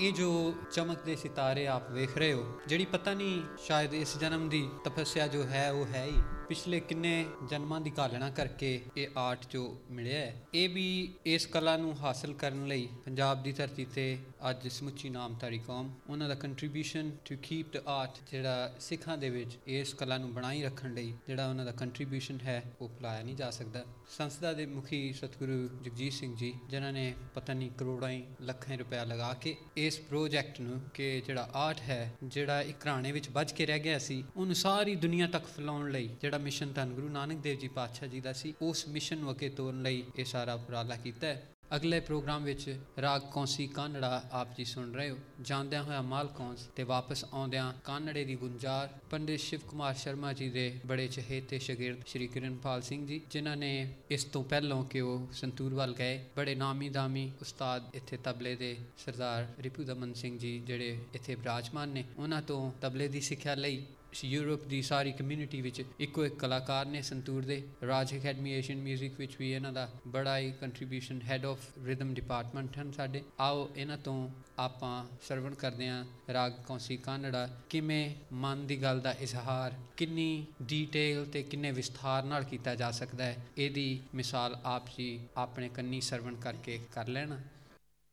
ਇਹ ਜੋ ਚਮਕਦੇ ਸਿਤਾਰੇ ਆਪ ਵੇਖ ਰਹੇ ਹੋ, ਜਿਹੜੀ ਪਤਾ ਨਹੀਂ, ਸ਼ਾਇਦ ਇਸ ਜਨਮ ਦੀ ਤਪੱਸਿਆ ਜੋ ਹੈ, ਉਹ ਹੈ ਹੀ। ਪਿਛਲੇ ਕਿੰਨੇ ਜਨਮਾਂ ਦੀ ਘਾਲਣਾ ਕਰਕੇ ਇਹ ਆਰਟ ਜੋ ਮਿਲਿਆ ਹੈ, ਇਹ ਵੀ ਇਸ ਕਲਾ ਨੂੰ ਹਾਸਲ ਕਰਨ ਲਈ ਪੰਜਾਬ ਦੀ ਧਰਤੀ ਤੇ ਅੱਜ ਸਮੁੱਚੀ ਨਾਮਧਾਰੀ ਕੌਮ, ਉਹਨਾਂ ਦਾ contribution to keep the art ਜਿਹੜਾ ਸਿੱਖਾਂ ਦੇ ਵਿੱਚ ਇਸ ਕਲਾ ਨੂੰ ਬਣਾਈ ਰੱਖਣ ਲਈ ਜਿਹੜਾ ਉਹਨਾਂ ਦਾ ਕੰਟਰੀਬਿਊਸ਼ਨ ਹੈ, ਉਹ ਭੁਲਾਇਆ ਨਹੀਂ ਜਾ ਸਕਦਾ। ਸੰਸਥਾ ਦੇ ਮੁਖੀ ਸਤਿਗੁਰੂ ਜਗਜੀਤ ਸਿੰਘ ਜੀ, ਜਿਨ੍ਹਾਂ ਨੇ ਪਤਾ ਨਹੀਂ ਕਰੋੜਾਂ ਹੀ ਲੱਖਾਂ ਹੀ ਰੁਪਇਆ ਲਗਾ ਕੇ ਇਸ ਪ੍ਰੋਜੈਕਟ ਨੂੰ ਕਿ ਜਿਹੜਾ ਆਰਟ ਹੈ, ਜਿਹੜਾ ਇੱਕ ਘਰਾਣੇ ਵਿੱਚ ਵੱਜ ਕੇ ਰਹਿ ਗਿਆ ਸੀ, ਉਹਨੂੰ ਸਾਰੀ ਦੁਨੀਆ ਤੱਕ ਫੈਲਾਉਣ ਲਈ ਜਿਹੜਾ ਮਿਸ਼ਨ ਧੰਨ ਗੁਰੂ ਨਾਨਕ ਦੇਵ ਜੀ ਪਾਤਸ਼ਾਹ ਜੀ ਦਾ ਸੀ, ਉਸ ਮਿਸ਼ਨ ਨੂੰ ਤੋਰਨ ਲਈ ਇਹ ਸਾਰਾ ਉਪਰਾਲਾ ਕੀਤਾ ਹੈ। ਅਗਲੇ ਪ੍ਰੋਗਰਾਮ ਵਿੱਚ ਰਾਗ ਕੌਂਸੀ ਕਾਨੜਾ ਆਪ ਜੀ ਸੁਣ ਰਹੇ ਹੋ। ਜਾਂਦਿਆਂ ਹੋਇਆ ਮਾਲ ਕੌਂਸ ਤੇ ਵਾਪਸ ਆਉਂਦਿਆਂ ਕਾਨੜੇ ਦੀ ਗੁੰਜਾਰ, ਪੰਡਿਤ ਸ਼ਿਵ ਕੁਮਾਰ ਸ਼ਰਮਾ ਜੀ ਦੇ ਬੜੇ ਚਹੇਤੇ ਸ਼ਾਗਿਰਦ ਸ਼੍ਰੀ ਕਿਰਨਪਾਲ ਸਿੰਘ ਜੀ, ਜਿਨ੍ਹਾਂ ਨੇ ਇਸ ਤੋਂ ਪਹਿਲਾਂ ਕਿ ਉਹ ਸੰਤੂਰ ਵੱਲ ਗਏ, ਬੜੇ ਨਾਮੀ ਦਾਮੀ ਉਸਤਾਦ ਇੱਥੇ ਤਬਲੇ ਦੇ ਸਰਦਾਰ ਰਿਪੂ ਦਮਨ ਸਿੰਘ ਜੀ, ਜਿਹੜੇ ਇੱਥੇ ਬਿਰਾਜਮਾਨ ਨੇ, ਉਹਨਾਂ ਤੋਂ ਤਬਲੇ ਦੀ ਸਿੱਖਿਆ ਲਈ ਯੂਰਪ ਦੀ ਸਾਰੀ ਕਮਿਊਨਿਟੀ ਵਿੱਚ ਇੱਕੋ ਇੱਕ ਕਲਾਕਾਰ ਨੇ ਸੰਤੂਰ ਦੇ ਰਾਜ ਅਕੈਡਮੀ ਏਸ਼ੀਅਨ 뮤직 ਵਿੱਚ ਵੀ ਇਹਨਾਂ ਦਾ ਬੜਾ ਹੀ contribution head of rhythm department ਹਨ ਸਾਡੇ। ਆਓ ਇਹਨਾਂ ਤੋਂ ਆਪਾਂ ਸਰਵਣ ਕਰਦੇ ਹਾਂ ਰਾਗ ਕੌਂਸੀ ਕਾਨੜਾ। ਕਿਵੇਂ ਮਨ ਦੀ ਗੱਲ ਦਾ ਇਜ਼ਹਾਰ, ਕਿੰਨੀ ਡੀਟੇਲ ਤੇ ਕਿੰਨੇ ਵਿਸਥਾਰ ਨਾਲ ਕੀਤਾ ਜਾ ਸਕਦਾ ਹੈ, ਇਹਦੀ ਮਿਸਾਲ ਆਪ ਜੀ ਆਪਣੇ ਕੰਨੀ ਸਰਵਣ ਕਰਕੇ ਕਰ ਲੈਣਾ।